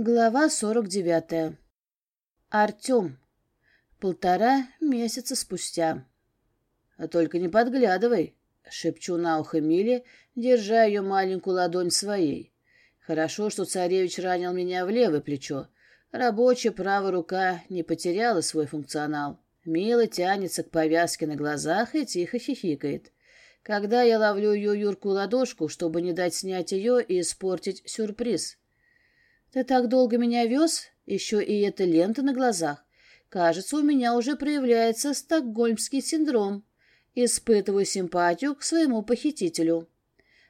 Глава сорок девятая. Артем. Полтора месяца спустя. «А «Только не подглядывай», — шепчу на ухо Миле, держа ее маленькую ладонь своей. «Хорошо, что царевич ранил меня в левое плечо. Рабочая правая рука не потеряла свой функционал. Мила тянется к повязке на глазах и тихо хихикает. Когда я ловлю ее юркую ладошку, чтобы не дать снять ее и испортить сюрприз». «Ты так долго меня вез? Еще и эта лента на глазах. Кажется, у меня уже проявляется стокгольмский синдром. Испытываю симпатию к своему похитителю».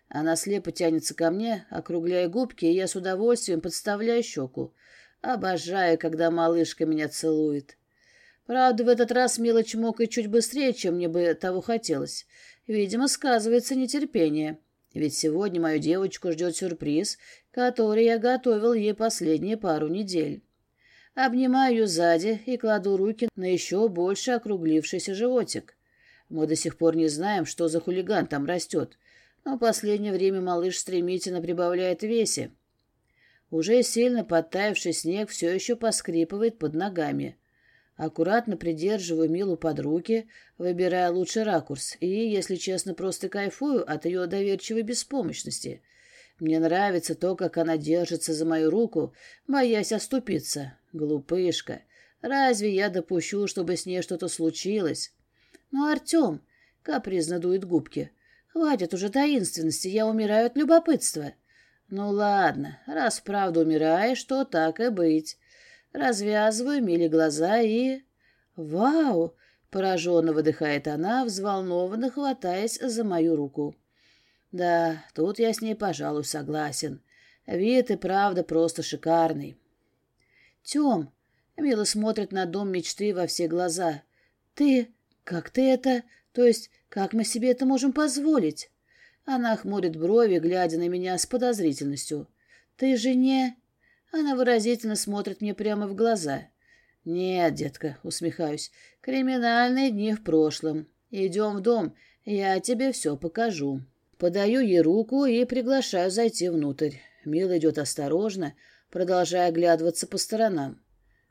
Она слепо тянется ко мне, округляя губки, и я с удовольствием подставляю щеку. Обожаю, когда малышка меня целует. Правда, в этот раз Мила чмокает чуть быстрее, чем мне бы того хотелось. Видимо, сказывается нетерпение. Ведь сегодня мою девочку ждет сюрприз, который я готовил ей последние пару недель. Обнимаю ее сзади и кладу руки на еще больше округлившийся животик. Мы до сих пор не знаем, что за хулиган там растет, но в последнее время малыш стремительно прибавляет весе. Уже сильно подтаявший снег все еще поскрипывает под ногами. Аккуратно придерживаю Милу под руки, выбирая лучший ракурс, и, если честно, просто кайфую от ее доверчивой беспомощности. Мне нравится то, как она держится за мою руку, боясь оступиться. Глупышка. Разве я допущу, чтобы с ней что-то случилось? Ну, Артем, капризно дует губки. Хватит уже таинственности, я умираю от любопытства. Ну ладно, раз правда умираешь, то так и быть. Развязываю Миле глаза и... «Вау!» — пораженно выдыхает она, взволнованно хватаясь за мою руку. «Да, тут я с ней, пожалуй, согласен. Вид и правда просто шикарный». «Тем!» — Мила смотрит на дом мечты во все глаза. «Ты... как ты это... то есть, как мы себе это можем позволить?» Она хмурит брови, глядя на меня с подозрительностью. «Ты же не...» Она выразительно смотрит мне прямо в глаза. «Нет, детка», — усмехаюсь, — «криминальные дни в прошлом. Идем в дом, я тебе все покажу». Подаю ей руку и приглашаю зайти внутрь. Мила идет осторожно, продолжая оглядываться по сторонам.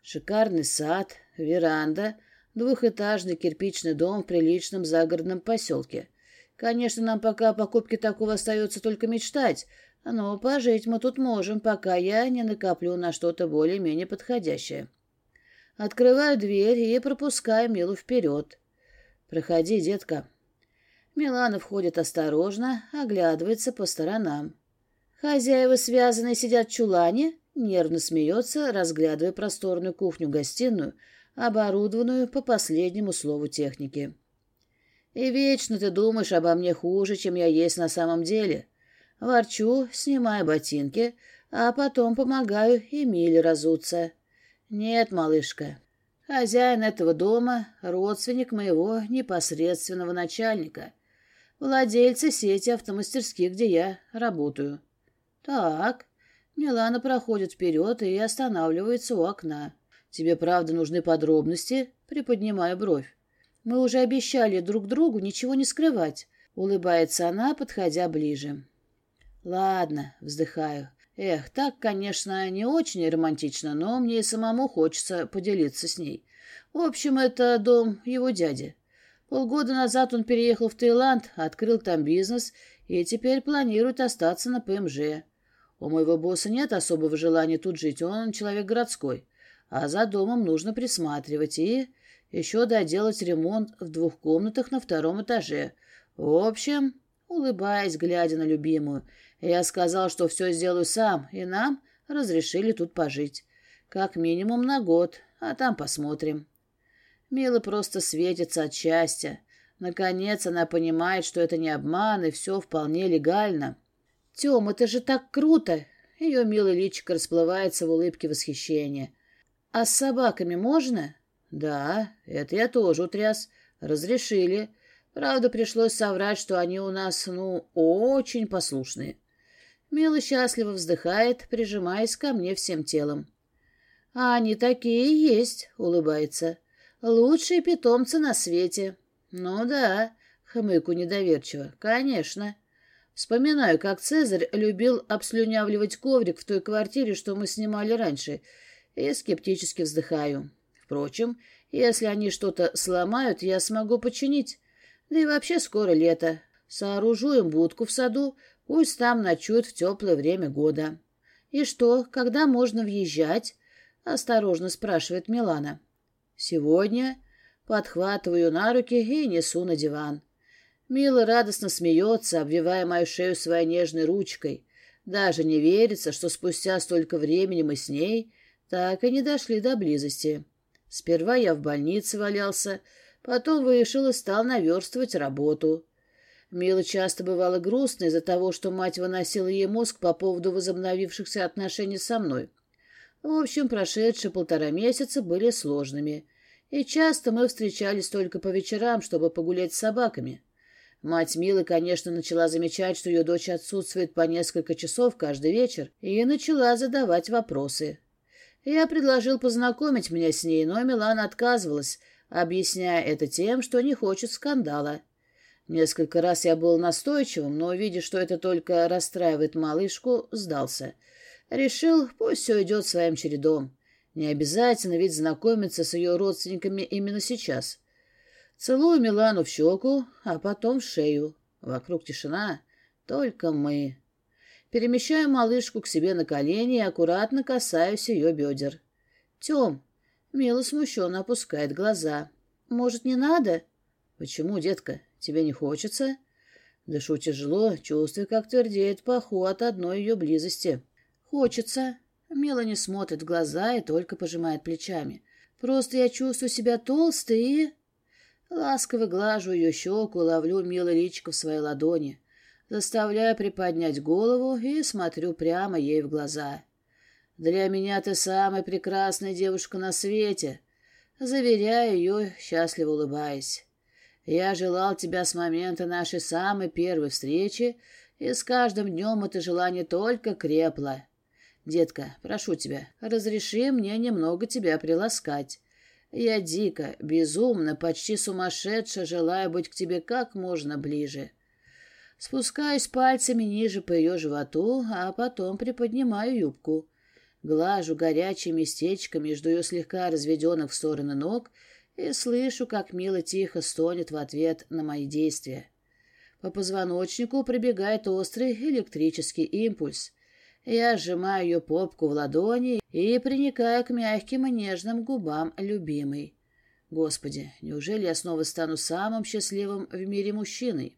Шикарный сад, веранда, двухэтажный кирпичный дом в приличном загородном поселке. Конечно, нам пока о покупке такого остается только мечтать, но пожить мы тут можем, пока я не накоплю на что-то более-менее подходящее. Открываю дверь и пропускаю Милу вперед. «Проходи, детка». Милана входит осторожно, оглядывается по сторонам. Хозяева связанные сидят в чулане, нервно смеется, разглядывая просторную кухню-гостиную, оборудованную по последнему слову техники. «И вечно ты думаешь обо мне хуже, чем я есть на самом деле», Ворчу, снимаю ботинки, а потом помогаю Эмиле разуться. Нет, малышка, хозяин этого дома — родственник моего непосредственного начальника, владельца сети автомастерских, где я работаю. Так, Милана проходит вперед и останавливается у окна. Тебе правда нужны подробности? Приподнимаю бровь. Мы уже обещали друг другу ничего не скрывать. Улыбается она, подходя ближе. Ладно, вздыхаю. Эх, так, конечно, не очень романтично, но мне и самому хочется поделиться с ней. В общем, это дом его дяди. Полгода назад он переехал в Таиланд, открыл там бизнес и теперь планирует остаться на ПМЖ. У моего босса нет особого желания тут жить, он человек городской. А за домом нужно присматривать и еще доделать ремонт в двух комнатах на втором этаже. В общем, улыбаясь, глядя на любимую, я сказал, что все сделаю сам, и нам разрешили тут пожить. Как минимум на год, а там посмотрим. Мила просто светится от счастья. Наконец она понимает, что это не обман, и все вполне легально. «Тем, это же так круто!» Ее милый личико расплывается в улыбке восхищения. «А с собаками можно?» «Да, это я тоже утряс. Разрешили. Правда, пришлось соврать, что они у нас, ну, очень послушные». Мила счастливо вздыхает, прижимаясь ко мне всем телом. «А они такие и есть», — улыбается. «Лучшие питомцы на свете». «Ну да», — хмыку недоверчиво, — «конечно». Вспоминаю, как Цезарь любил обслюнявливать коврик в той квартире, что мы снимали раньше, и скептически вздыхаю. Впрочем, если они что-то сломают, я смогу починить. Да и вообще скоро лето. Сооружу им будку в саду, пусть там ночуют в теплое время года. «И что, когда можно въезжать?» — осторожно спрашивает Милана. «Сегодня...» Подхватываю на руки и несу на диван. Мила радостно смеется, обвивая мою шею своей нежной ручкой. Даже не верится, что спустя столько времени мы с ней так и не дошли до близости. Сперва я в больнице валялся, потом вышел и стал наверстывать работу. Мила часто бывала грустной из-за того, что мать выносила ей мозг по поводу возобновившихся отношений со мной. В общем, прошедшие полтора месяца были сложными, и часто мы встречались только по вечерам, чтобы погулять с собаками. Мать Милы, конечно, начала замечать, что ее дочь отсутствует по несколько часов каждый вечер, и начала задавать вопросы. Я предложил познакомить меня с ней, но Милана отказывалась, объясняя это тем, что не хочет скандала. Несколько раз я был настойчивым, но, видя, что это только расстраивает малышку, сдался. Решил, пусть все идет своим чередом. Не обязательно ведь знакомиться с ее родственниками именно сейчас. Целую Милану в щеку, а потом в шею. Вокруг тишина, только мы. Перемещаю малышку к себе на колени и аккуратно касаюсь ее бедер. «Тем!» Мила смущенно опускает глаза. «Может, не надо?» «Почему, детка? Тебе не хочется?» Дышу тяжело, чувствуя, как твердеет паху от одной ее близости. «Хочется». Мила не смотрит в глаза и только пожимает плечами. «Просто я чувствую себя толстой и...» Ласково глажу ее щеку, ловлю Милу личико в своей ладони. Заставляю приподнять голову и смотрю прямо ей в глаза. «Для меня ты самая прекрасная девушка на свете», заверяю ее, счастливо улыбаясь. Я желал тебя с момента нашей самой первой встречи, и с каждым днем это желание только крепло. Детка, прошу тебя, разреши мне немного тебя приласкать. Я дико, безумно, почти сумасшедше желаю быть к тебе как можно ближе. Спускаюсь пальцами ниже по ее животу, а потом приподнимаю юбку. Глажу горячее местечко между ее слегка разведенных в стороны ног — и слышу, как Мила тихо стонет в ответ на мои действия. По позвоночнику пробегает острый электрический импульс. Я сжимаю ее попку в ладони и приникаю к мягким и нежным губам любимой. Господи, неужели я снова стану самым счастливым в мире мужчиной?